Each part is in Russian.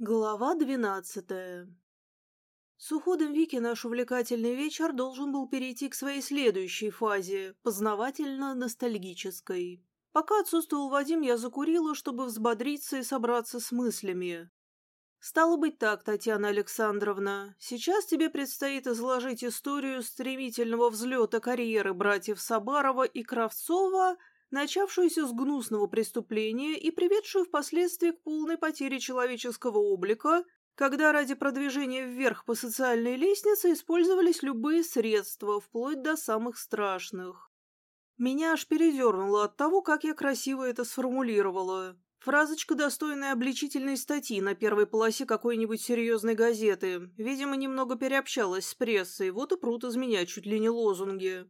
Глава двенадцатая С уходом Вики наш увлекательный вечер должен был перейти к своей следующей фазе, познавательно-ностальгической. Пока отсутствовал Вадим, я закурила, чтобы взбодриться и собраться с мыслями. Стало быть так, Татьяна Александровна, сейчас тебе предстоит изложить историю стремительного взлета карьеры братьев Сабарова и Кравцова – начавшуюся с гнусного преступления и приведшую впоследствии к полной потере человеческого облика, когда ради продвижения вверх по социальной лестнице использовались любые средства, вплоть до самых страшных. Меня аж передернуло от того, как я красиво это сформулировала. Фразочка, достойная обличительной статьи на первой полосе какой-нибудь серьезной газеты. Видимо, немного переобщалась с прессой, вот и прут из меня чуть ли не лозунги.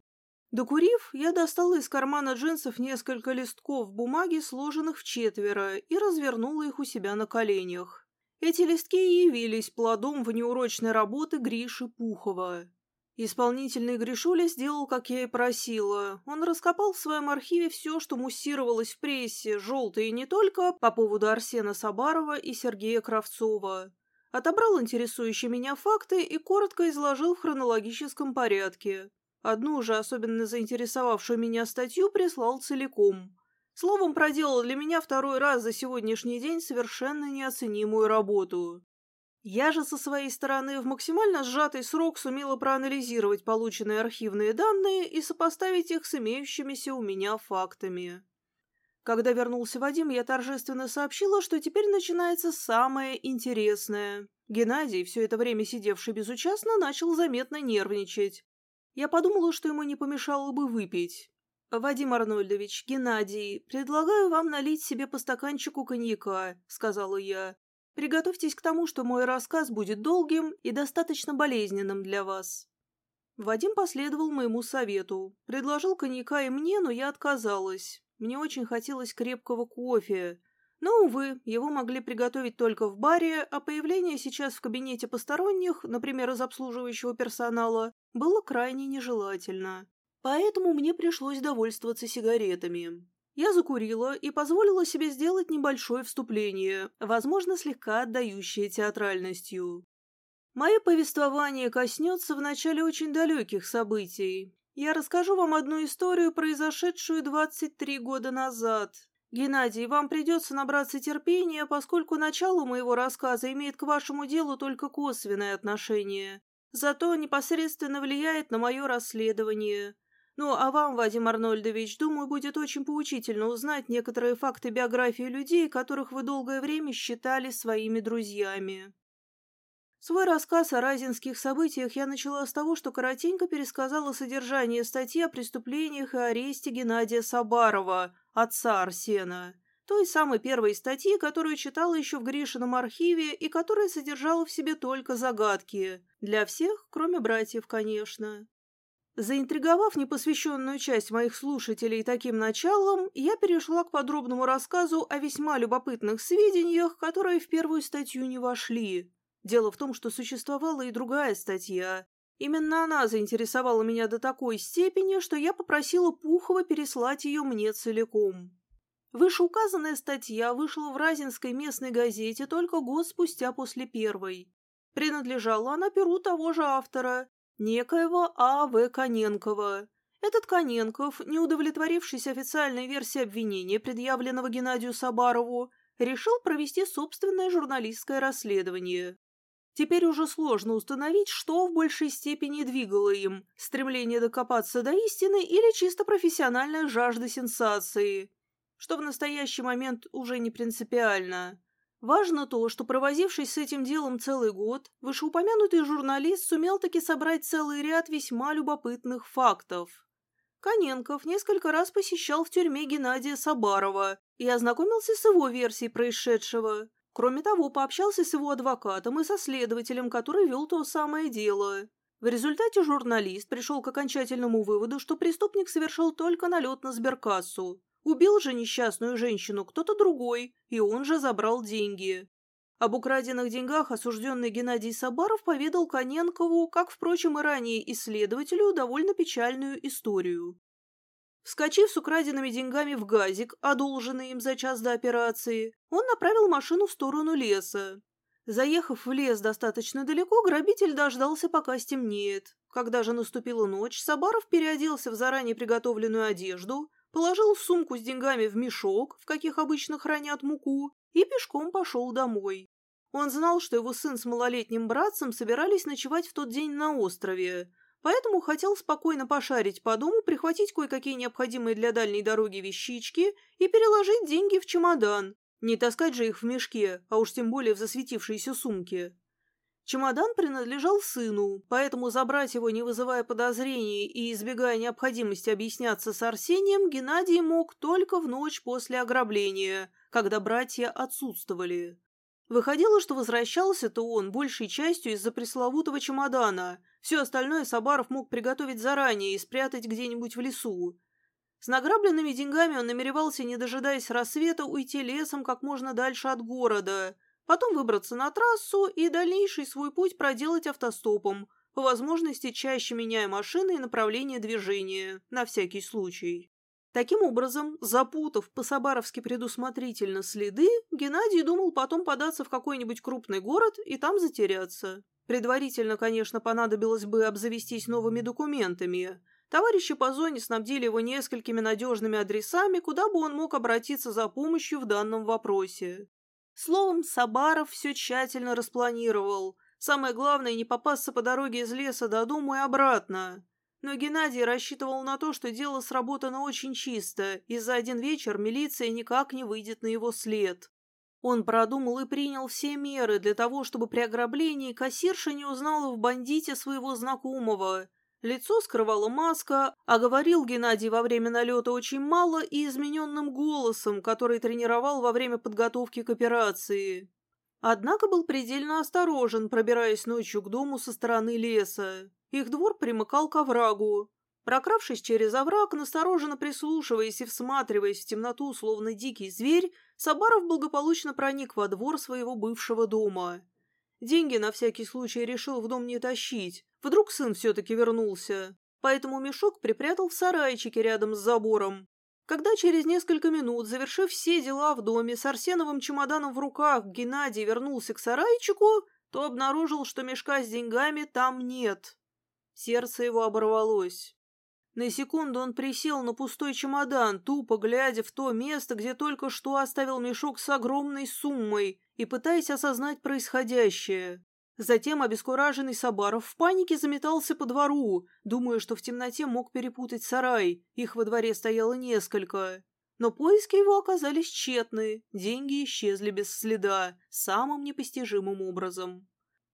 Докурив, я достала из кармана джинсов несколько листков бумаги, сложенных в четверо, и развернула их у себя на коленях. Эти листки и явились плодом внеурочной работы Гриши Пухова. Исполнительный Гришуля сделал, как я и просила. Он раскопал в своем архиве все, что муссировалось в прессе, желтые не только, по поводу Арсена Сабарова и Сергея Кравцова. Отобрал интересующие меня факты и коротко изложил в хронологическом порядке. Одну уже особенно заинтересовавшую меня статью прислал целиком. Словом, проделал для меня второй раз за сегодняшний день совершенно неоценимую работу. Я же со своей стороны в максимально сжатый срок сумела проанализировать полученные архивные данные и сопоставить их с имеющимися у меня фактами. Когда вернулся Вадим, я торжественно сообщила, что теперь начинается самое интересное. Геннадий, все это время сидевший безучастно, начал заметно нервничать. Я подумала, что ему не помешало бы выпить. «Вадим Арнольдович, Геннадий, предлагаю вам налить себе по стаканчику коньяка», — сказала я. «Приготовьтесь к тому, что мой рассказ будет долгим и достаточно болезненным для вас». Вадим последовал моему совету. Предложил коньяка и мне, но я отказалась. Мне очень хотелось крепкого кофе. Но, увы, его могли приготовить только в баре, а появление сейчас в кабинете посторонних, например, из обслуживающего персонала, было крайне нежелательно. Поэтому мне пришлось довольствоваться сигаретами. Я закурила и позволила себе сделать небольшое вступление, возможно, слегка отдающее театральностью. Мое повествование коснется вначале очень далеких событий. Я расскажу вам одну историю, произошедшую 23 года назад, «Геннадий, вам придется набраться терпения, поскольку начало моего рассказа имеет к вашему делу только косвенное отношение, зато непосредственно влияет на мое расследование. Ну, а вам, Вадим Арнольдович, думаю, будет очень поучительно узнать некоторые факты биографии людей, которых вы долгое время считали своими друзьями». Свой рассказ о разинских событиях я начала с того, что коротенько пересказала содержание статьи о преступлениях и аресте Геннадия Сабарова, отца Арсена, той самой первой статьи, которую читала еще в Гришином архиве и которая содержала в себе только загадки. Для всех, кроме братьев, конечно. Заинтриговав непосвященную часть моих слушателей таким началом, я перешла к подробному рассказу о весьма любопытных сведениях, которые в первую статью не вошли. Дело в том, что существовала и другая статья. Именно она заинтересовала меня до такой степени, что я попросила Пухова переслать ее мне целиком. Вышеуказанная статья вышла в Разинской местной газете только год спустя после первой. Принадлежала она перу того же автора, некоего А.В. Коненкова. Этот Коненков, не удовлетворившись официальной версией обвинения, предъявленного Геннадию Сабарову, решил провести собственное журналистское расследование. Теперь уже сложно установить, что в большей степени двигало им – стремление докопаться до истины или чисто профессиональная жажда сенсации, что в настоящий момент уже не принципиально. Важно то, что провозившись с этим делом целый год, вышеупомянутый журналист сумел таки собрать целый ряд весьма любопытных фактов. Коненков несколько раз посещал в тюрьме Геннадия Сабарова и ознакомился с его версией происшедшего – Кроме того, пообщался с его адвокатом и со следователем, который вел то самое дело. В результате журналист пришел к окончательному выводу, что преступник совершил только налет на сберкассу. Убил же несчастную женщину кто-то другой, и он же забрал деньги. Об украденных деньгах осужденный Геннадий Сабаров поведал Коненкову, как, впрочем, и ранее исследователю, довольно печальную историю. Вскочив с украденными деньгами в газик, одолженный им за час до операции, он направил машину в сторону леса. Заехав в лес достаточно далеко, грабитель дождался, пока стемнеет. Когда же наступила ночь, Сабаров переоделся в заранее приготовленную одежду, положил сумку с деньгами в мешок, в каких обычно хранят муку, и пешком пошел домой. Он знал, что его сын с малолетним братцем собирались ночевать в тот день на острове, поэтому хотел спокойно пошарить по дому, прихватить кое-какие необходимые для дальней дороги вещички и переложить деньги в чемодан. Не таскать же их в мешке, а уж тем более в засветившейся сумке. Чемодан принадлежал сыну, поэтому забрать его, не вызывая подозрений и избегая необходимости объясняться с Арсением, Геннадий мог только в ночь после ограбления, когда братья отсутствовали. Выходило, что возвращался-то он большей частью из-за пресловутого чемодана. Все остальное Сабаров мог приготовить заранее и спрятать где-нибудь в лесу. С награбленными деньгами он намеревался, не дожидаясь рассвета, уйти лесом как можно дальше от города – потом выбраться на трассу и дальнейший свой путь проделать автостопом, по возможности чаще меняя машины и направление движения, на всякий случай. Таким образом, запутав по-сабаровски предусмотрительно следы, Геннадий думал потом податься в какой-нибудь крупный город и там затеряться. Предварительно, конечно, понадобилось бы обзавестись новыми документами. Товарищи по зоне снабдили его несколькими надежными адресами, куда бы он мог обратиться за помощью в данном вопросе. Словом, Сабаров все тщательно распланировал. Самое главное, не попасться по дороге из леса до дому и обратно. Но Геннадий рассчитывал на то, что дело сработано очень чисто, и за один вечер милиция никак не выйдет на его след. Он продумал и принял все меры для того, чтобы при ограблении кассирша не узнала в бандите своего знакомого, Лицо скрывала маска, а говорил Геннадий во время налета очень мало и измененным голосом, который тренировал во время подготовки к операции. Однако был предельно осторожен, пробираясь ночью к дому со стороны леса. Их двор примыкал к оврагу. Прокравшись через овраг, настороженно прислушиваясь и всматриваясь в темноту, словно дикий зверь, Сабаров благополучно проник во двор своего бывшего дома. Деньги на всякий случай решил в дом не тащить. Вдруг сын все-таки вернулся. Поэтому мешок припрятал в сарайчике рядом с забором. Когда через несколько минут, завершив все дела в доме, с Арсеновым чемоданом в руках Геннадий вернулся к сарайчику, то обнаружил, что мешка с деньгами там нет. Сердце его оборвалось. На секунду он присел на пустой чемодан, тупо глядя в то место, где только что оставил мешок с огромной суммой и пытаясь осознать происходящее. Затем обескураженный Сабаров в панике заметался по двору, думая, что в темноте мог перепутать сарай, их во дворе стояло несколько. Но поиски его оказались тщетны, деньги исчезли без следа, самым непостижимым образом.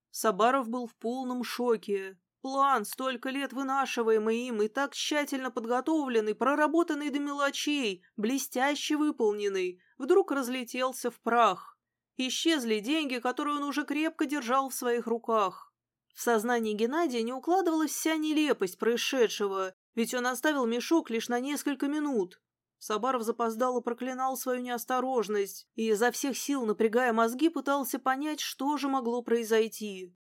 Сабаров был в полном шоке. План, столько лет вынашиваемый им и так тщательно подготовленный, проработанный до мелочей, блестяще выполненный, вдруг разлетелся в прах. Исчезли деньги, которые он уже крепко держал в своих руках. В сознании Геннадия не укладывалась вся нелепость происшедшего, ведь он оставил мешок лишь на несколько минут. Сабаров запоздало проклинал свою неосторожность и изо всех сил, напрягая мозги, пытался понять, что же могло произойти.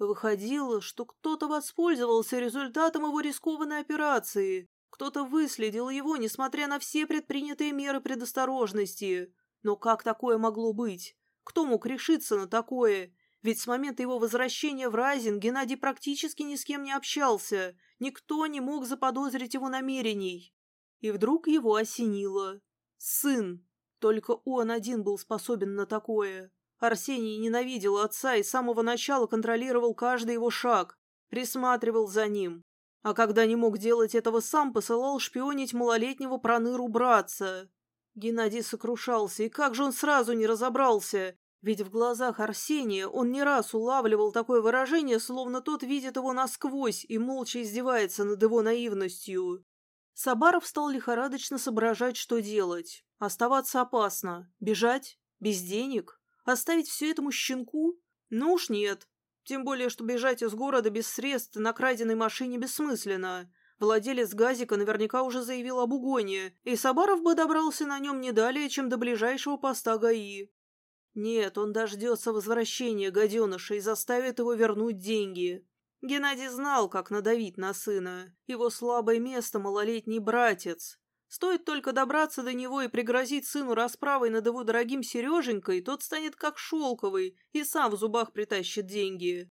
Выходило, что кто-то воспользовался результатом его рискованной операции. Кто-то выследил его, несмотря на все предпринятые меры предосторожности. Но как такое могло быть? Кто мог решиться на такое? Ведь с момента его возвращения в Райзен Геннадий практически ни с кем не общался. Никто не мог заподозрить его намерений. И вдруг его осенило. Сын. Только он один был способен на такое. Арсений ненавидел отца и с самого начала контролировал каждый его шаг, присматривал за ним. А когда не мог делать этого сам, посылал шпионить малолетнего проныру братца. Геннадий сокрушался, и как же он сразу не разобрался? Ведь в глазах Арсения он не раз улавливал такое выражение, словно тот видит его насквозь и молча издевается над его наивностью. Сабаров стал лихорадочно соображать, что делать. Оставаться опасно. Бежать? Без денег? Оставить все этому щенку? Ну уж нет. Тем более, что бежать из города без средств на краденой машине бессмысленно. Владелец газика наверняка уже заявил об угоне, и Сабаров бы добрался на нем не далее, чем до ближайшего поста ГАИ. Нет, он дождется возвращения гаденыша и заставит его вернуть деньги. Геннадий знал, как надавить на сына. Его слабое место — малолетний братец. Стоит только добраться до него и пригрозить сыну расправой над его дорогим Сереженькой, тот станет как шелковый и сам в зубах притащит деньги.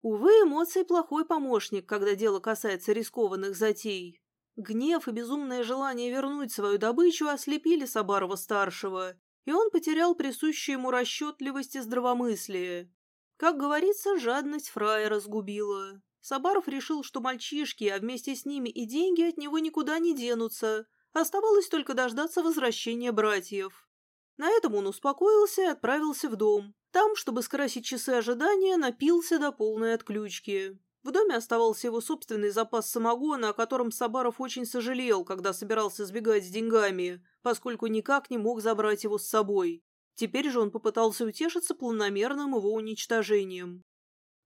Увы, эмоции плохой помощник, когда дело касается рискованных затей. Гнев и безумное желание вернуть свою добычу ослепили Сабарова-старшего, и он потерял присущую ему расчетливость и здравомыслие. Как говорится, жадность фрая разгубила. Сабаров решил, что мальчишки, а вместе с ними и деньги от него никуда не денутся, Оставалось только дождаться возвращения братьев. На этом он успокоился и отправился в дом. Там, чтобы скрасить часы ожидания, напился до полной отключки. В доме оставался его собственный запас самогона, о котором Сабаров очень сожалел, когда собирался сбегать с деньгами, поскольку никак не мог забрать его с собой. Теперь же он попытался утешиться планомерным его уничтожением.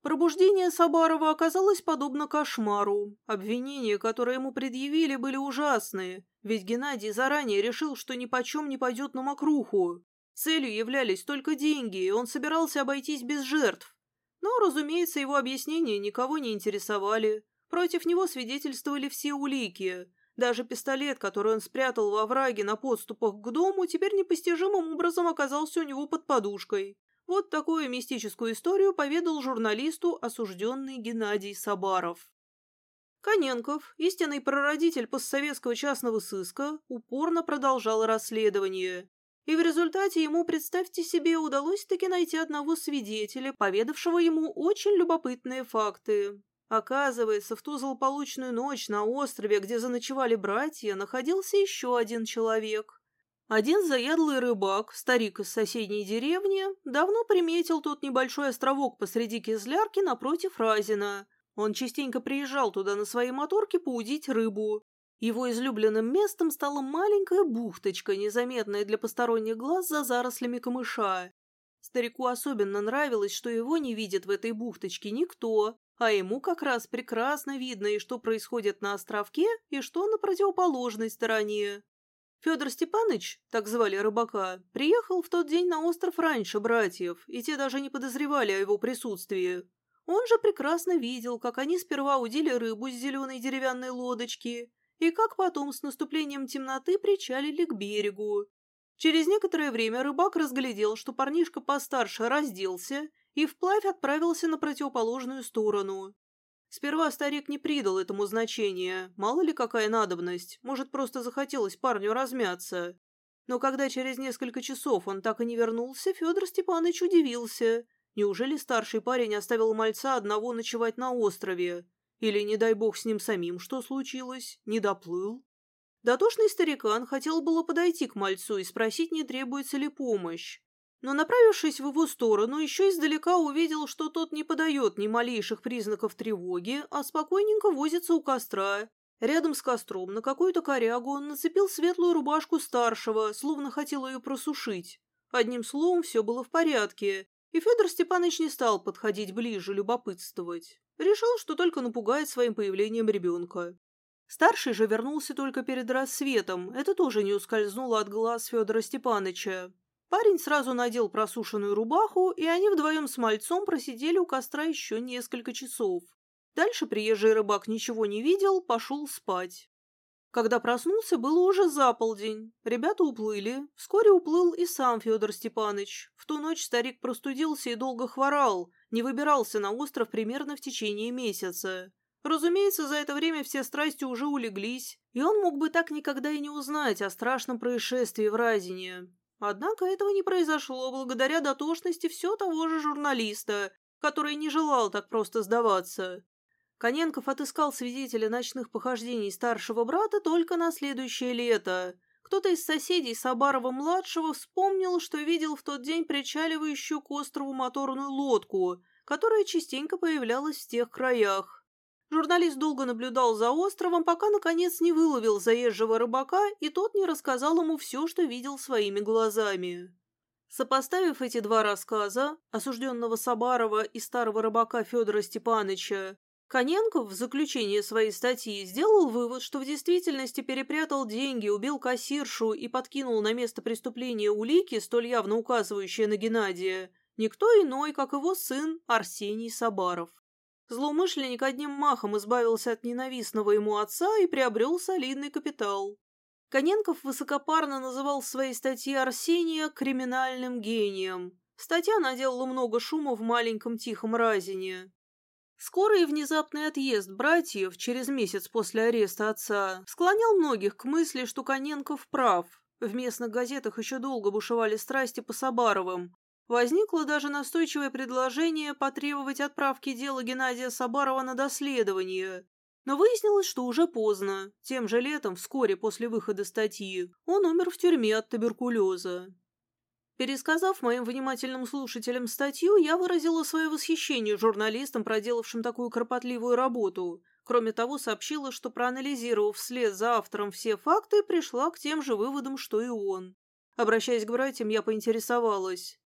Пробуждение Сабарова оказалось подобно кошмару. Обвинения, которые ему предъявили, были ужасные, ведь Геннадий заранее решил, что ни почем не пойдет на мокруху. Целью являлись только деньги, и он собирался обойтись без жертв. Но, разумеется, его объяснения никого не интересовали. Против него свидетельствовали все улики. Даже пистолет, который он спрятал во враге на подступах к дому, теперь непостижимым образом оказался у него под подушкой. Вот такую мистическую историю поведал журналисту осужденный Геннадий Сабаров. Коненков, истинный прародитель постсоветского частного сыска, упорно продолжал расследование. И в результате ему, представьте себе, удалось таки найти одного свидетеля, поведавшего ему очень любопытные факты. Оказывается, в ту злополучную ночь на острове, где заночевали братья, находился еще один человек. Один заядлый рыбак, старик из соседней деревни, давно приметил тот небольшой островок посреди Кизлярки напротив Разина. Он частенько приезжал туда на своей моторке поудить рыбу. Его излюбленным местом стала маленькая бухточка, незаметная для посторонних глаз за зарослями камыша. Старику особенно нравилось, что его не видит в этой бухточке никто, а ему как раз прекрасно видно и что происходит на островке, и что на противоположной стороне. Федор Степанович, так звали рыбака, приехал в тот день на остров раньше братьев, и те даже не подозревали о его присутствии. Он же прекрасно видел, как они сперва удили рыбу с зеленой деревянной лодочки, и как потом с наступлением темноты причалили к берегу. Через некоторое время рыбак разглядел, что парнишка постарше разделся и вплавь отправился на противоположную сторону. Сперва старик не придал этому значения, мало ли какая надобность, может, просто захотелось парню размяться. Но когда через несколько часов он так и не вернулся, Федор Степанович удивился. Неужели старший парень оставил мальца одного ночевать на острове? Или, не дай бог, с ним самим что случилось? Не доплыл? Дотошный старикан хотел было подойти к мальцу и спросить, не требуется ли помощь но, направившись в его сторону, еще издалека увидел, что тот не подает ни малейших признаков тревоги, а спокойненько возится у костра. Рядом с костром на какую-то корягу он нацепил светлую рубашку старшего, словно хотел ее просушить. Одним словом, все было в порядке, и Федор Степанович не стал подходить ближе, любопытствовать. Решил, что только напугает своим появлением ребенка. Старший же вернулся только перед рассветом, это тоже не ускользнуло от глаз Федора Степановича. Парень сразу надел просушенную рубаху, и они вдвоем с мальцом просидели у костра еще несколько часов. Дальше приезжий рыбак ничего не видел, пошел спать. Когда проснулся, было уже за полдень. Ребята уплыли. Вскоре уплыл и сам Федор Степаныч. В ту ночь старик простудился и долго хворал, не выбирался на остров примерно в течение месяца. Разумеется, за это время все страсти уже улеглись, и он мог бы так никогда и не узнать о страшном происшествии в Разине. Однако этого не произошло благодаря дотошности все того же журналиста, который не желал так просто сдаваться. Коненков отыскал свидетеля ночных похождений старшего брата только на следующее лето. Кто-то из соседей Сабарова-младшего вспомнил, что видел в тот день причаливающую к острову моторную лодку, которая частенько появлялась в тех краях. Журналист долго наблюдал за островом, пока, наконец, не выловил заезжего рыбака, и тот не рассказал ему все, что видел своими глазами. Сопоставив эти два рассказа, осужденного Сабарова и старого рыбака Федора Степаныча, Коненков в заключение своей статьи сделал вывод, что в действительности перепрятал деньги, убил кассиршу и подкинул на место преступления улики, столь явно указывающие на Геннадия, никто иной, как его сын Арсений Сабаров. Злоумышленник одним махом избавился от ненавистного ему отца и приобрел солидный капитал. Коненков высокопарно называл в своей статье Арсения криминальным гением. Статья наделала много шума в маленьком тихом разине. Скорый и внезапный отъезд братьев через месяц после ареста отца склонял многих к мысли, что Коненков прав. В местных газетах еще долго бушевали страсти по Сабаровым. Возникло даже настойчивое предложение потребовать отправки дела Геннадия Сабарова на доследование. Но выяснилось, что уже поздно. Тем же летом, вскоре после выхода статьи, он умер в тюрьме от туберкулеза. Пересказав моим внимательным слушателям статью, я выразила свое восхищение журналистам, проделавшим такую кропотливую работу. Кроме того, сообщила, что, проанализировав вслед за автором все факты, пришла к тем же выводам, что и он. Обращаясь к братьям, я поинтересовалась.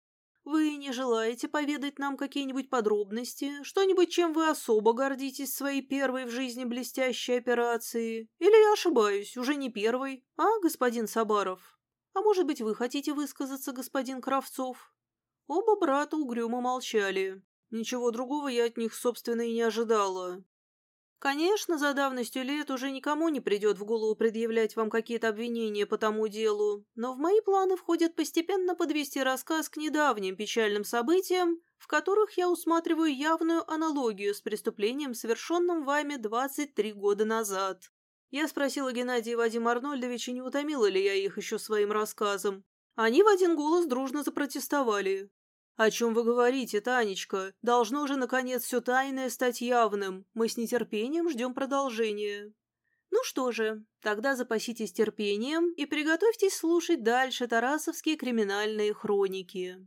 Вы не желаете поведать нам какие-нибудь подробности, что-нибудь, чем вы особо гордитесь своей первой в жизни блестящей операции? Или я ошибаюсь, уже не первой, а, господин Сабаров? А может быть, вы хотите высказаться, господин Кравцов?» Оба брата угрюмо молчали. Ничего другого я от них, собственно, и не ожидала. Конечно, за давностью лет уже никому не придет в голову предъявлять вам какие-то обвинения по тому делу, но в мои планы входит постепенно подвести рассказ к недавним печальным событиям, в которых я усматриваю явную аналогию с преступлением, совершенным вами 23 года назад. Я спросила Геннадия Вадима Арнольдовича, не утомила ли я их еще своим рассказом. Они в один голос дружно запротестовали. «О чем вы говорите, Танечка? Должно же, наконец, все тайное стать явным. Мы с нетерпением ждем продолжения». Ну что же, тогда запаситесь терпением и приготовьтесь слушать дальше тарасовские криминальные хроники.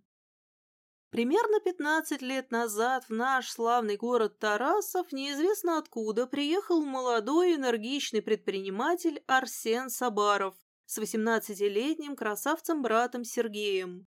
Примерно 15 лет назад в наш славный город Тарасов неизвестно откуда приехал молодой энергичный предприниматель Арсен Сабаров с 18-летним красавцем-братом Сергеем.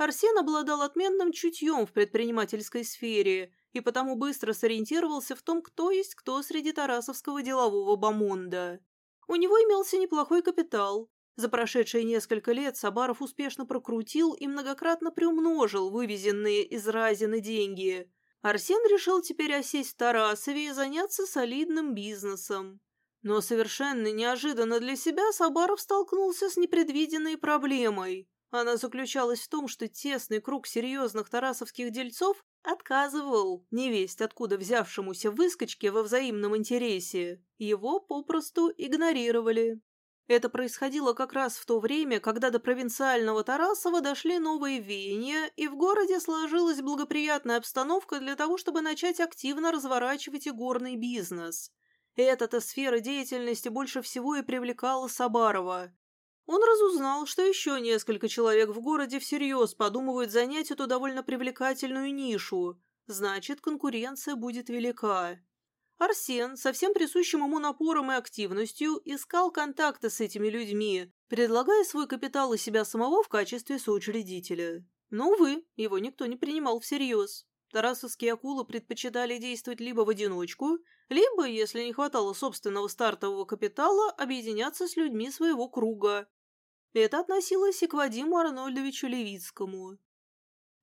Арсен обладал отменным чутьем в предпринимательской сфере и потому быстро сориентировался в том, кто есть кто среди тарасовского делового бомонда. У него имелся неплохой капитал. За прошедшие несколько лет Сабаров успешно прокрутил и многократно приумножил вывезенные из Разины деньги. Арсен решил теперь осесть в Тарасове и заняться солидным бизнесом. Но совершенно неожиданно для себя Сабаров столкнулся с непредвиденной проблемой. Она заключалась в том, что тесный круг серьезных тарасовских дельцов отказывал невесть, откуда взявшемуся выскочке во взаимном интересе. Его попросту игнорировали. Это происходило как раз в то время, когда до провинциального Тарасова дошли новые веяния, и в городе сложилась благоприятная обстановка для того, чтобы начать активно разворачивать игорный бизнес. Эта-то сфера деятельности больше всего и привлекала Сабарова. Он разузнал, что еще несколько человек в городе всерьез подумывают занять эту довольно привлекательную нишу. Значит, конкуренция будет велика. Арсен, со всем присущим ему напором и активностью, искал контакты с этими людьми, предлагая свой капитал и себя самого в качестве соучредителя. Но, увы, его никто не принимал всерьез. Тарасовские акулы предпочитали действовать либо в одиночку, либо, если не хватало собственного стартового капитала, объединяться с людьми своего круга. Это относилось и к Вадиму Арнольдовичу Левицкому.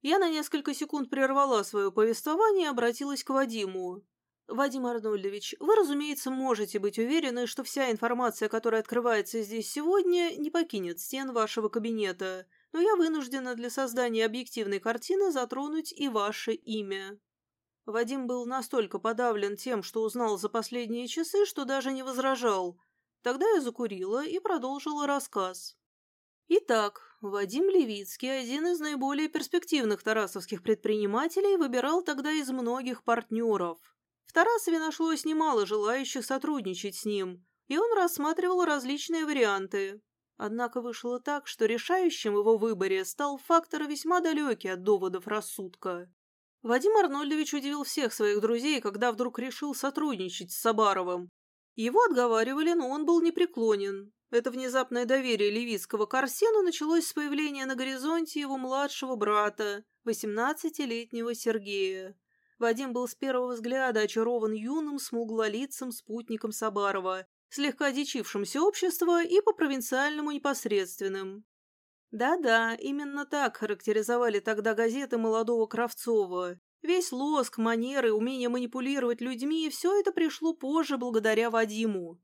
Я на несколько секунд прервала свое повествование и обратилась к Вадиму. «Вадим Арнольдович, вы, разумеется, можете быть уверены, что вся информация, которая открывается здесь сегодня, не покинет стен вашего кабинета, но я вынуждена для создания объективной картины затронуть и ваше имя». Вадим был настолько подавлен тем, что узнал за последние часы, что даже не возражал. Тогда я закурила и продолжила рассказ. Итак, Вадим Левицкий, один из наиболее перспективных тарасовских предпринимателей, выбирал тогда из многих партнеров. В Тарасове нашлось немало желающих сотрудничать с ним, и он рассматривал различные варианты. Однако вышло так, что решающим его выборе стал фактор весьма далекий от доводов рассудка. Вадим Арнольдович удивил всех своих друзей, когда вдруг решил сотрудничать с Сабаровым. Его отговаривали, но он был непреклонен. Это внезапное доверие Левицкого к Арсену началось с появления на горизонте его младшего брата, 18-летнего Сергея. Вадим был с первого взгляда очарован юным, смуглолицым спутником Сабарова, слегка дичившим общество и по-провинциальному непосредственным. Да-да, именно так характеризовали тогда газеты молодого Кравцова. Весь лоск, манеры, умение манипулировать людьми – все это пришло позже благодаря Вадиму.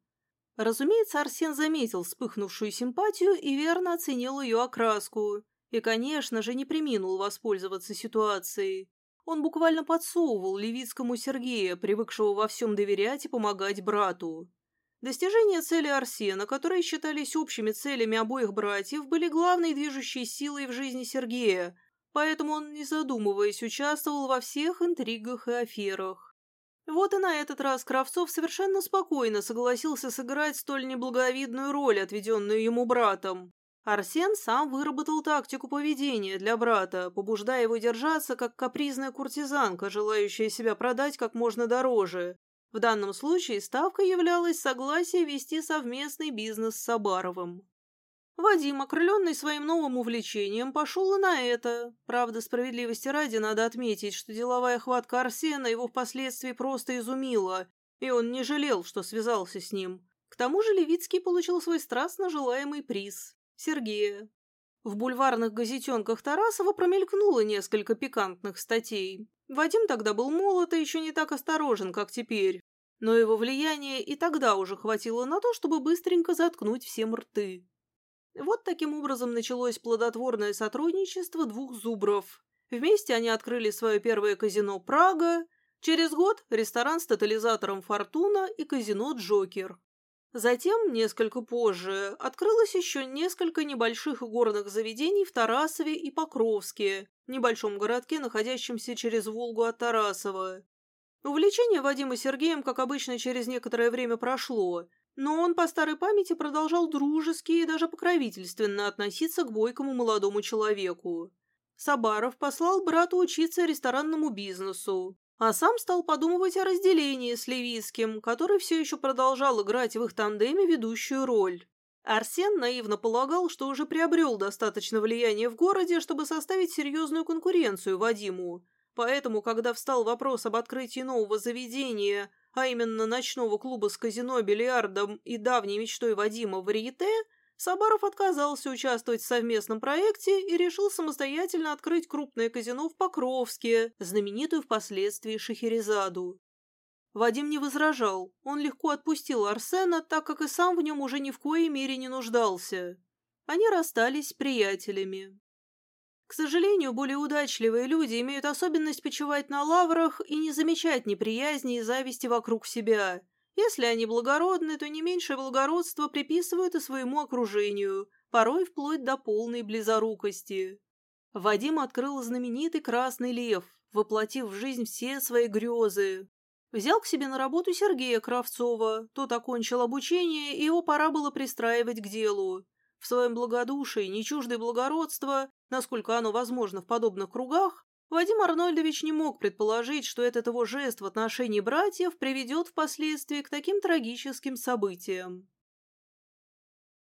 Разумеется, Арсен заметил вспыхнувшую симпатию и верно оценил ее окраску. И, конечно же, не приминул воспользоваться ситуацией. Он буквально подсовывал Левицкому Сергея, привыкшего во всем доверять и помогать брату. Достижение цели Арсена, которые считались общими целями обоих братьев, были главной движущей силой в жизни Сергея, поэтому он, не задумываясь, участвовал во всех интригах и аферах. Вот и на этот раз Кравцов совершенно спокойно согласился сыграть столь неблаговидную роль, отведенную ему братом. Арсен сам выработал тактику поведения для брата, побуждая его держаться как капризная куртизанка, желающая себя продать как можно дороже. В данном случае ставкой являлось согласие вести совместный бизнес с Сабаровым. Вадим, окрыленный своим новым увлечением, пошел и на это. Правда, справедливости ради надо отметить, что деловая хватка Арсена его впоследствии просто изумила, и он не жалел, что связался с ним. К тому же Левицкий получил свой страстно желаемый приз Сергея. В бульварных газетенках Тарасова промелькнуло несколько пикантных статей. Вадим тогда был молод и еще не так осторожен, как теперь. Но его влияние и тогда уже хватило на то, чтобы быстренько заткнуть всем рты. Вот таким образом началось плодотворное сотрудничество двух зубров. Вместе они открыли свое первое казино «Прага», через год ресторан с тотализатором «Фортуна» и казино «Джокер». Затем, несколько позже, открылось еще несколько небольших горных заведений в Тарасове и Покровске, небольшом городке, находящемся через Волгу от Тарасова. Увлечение Вадима Сергеем, как обычно, через некоторое время прошло, но он по старой памяти продолжал дружески и даже покровительственно относиться к бойкому молодому человеку. Сабаров послал брату учиться ресторанному бизнесу, а сам стал подумывать о разделении с Левицким, который все еще продолжал играть в их тандеме ведущую роль. Арсен наивно полагал, что уже приобрел достаточно влияния в городе, чтобы составить серьезную конкуренцию Вадиму. Поэтому, когда встал вопрос об открытии нового заведения, а именно ночного клуба с казино, бильярдом и давней мечтой Вадима в Риете, Сабаров отказался участвовать в совместном проекте и решил самостоятельно открыть крупное казино в Покровске, знаменитую впоследствии Шахерезаду. Вадим не возражал, он легко отпустил Арсена, так как и сам в нем уже ни в коей мере не нуждался. Они расстались приятелями. К сожалению, более удачливые люди имеют особенность почивать на лаврах и не замечать неприязни и зависти вокруг себя – если они благородны, то не меньшее благородство приписывают и своему окружению, порой вплоть до полной близорукости. Вадим открыл знаменитый «Красный лев», воплотив в жизнь все свои грезы. Взял к себе на работу Сергея Кравцова, тот окончил обучение, и его пора было пристраивать к делу. В своем благодушии, не чуждой благородства, насколько оно возможно в подобных кругах, Вадим Арнольдович не мог предположить, что этот его жест в отношении братьев приведет впоследствии к таким трагическим событиям.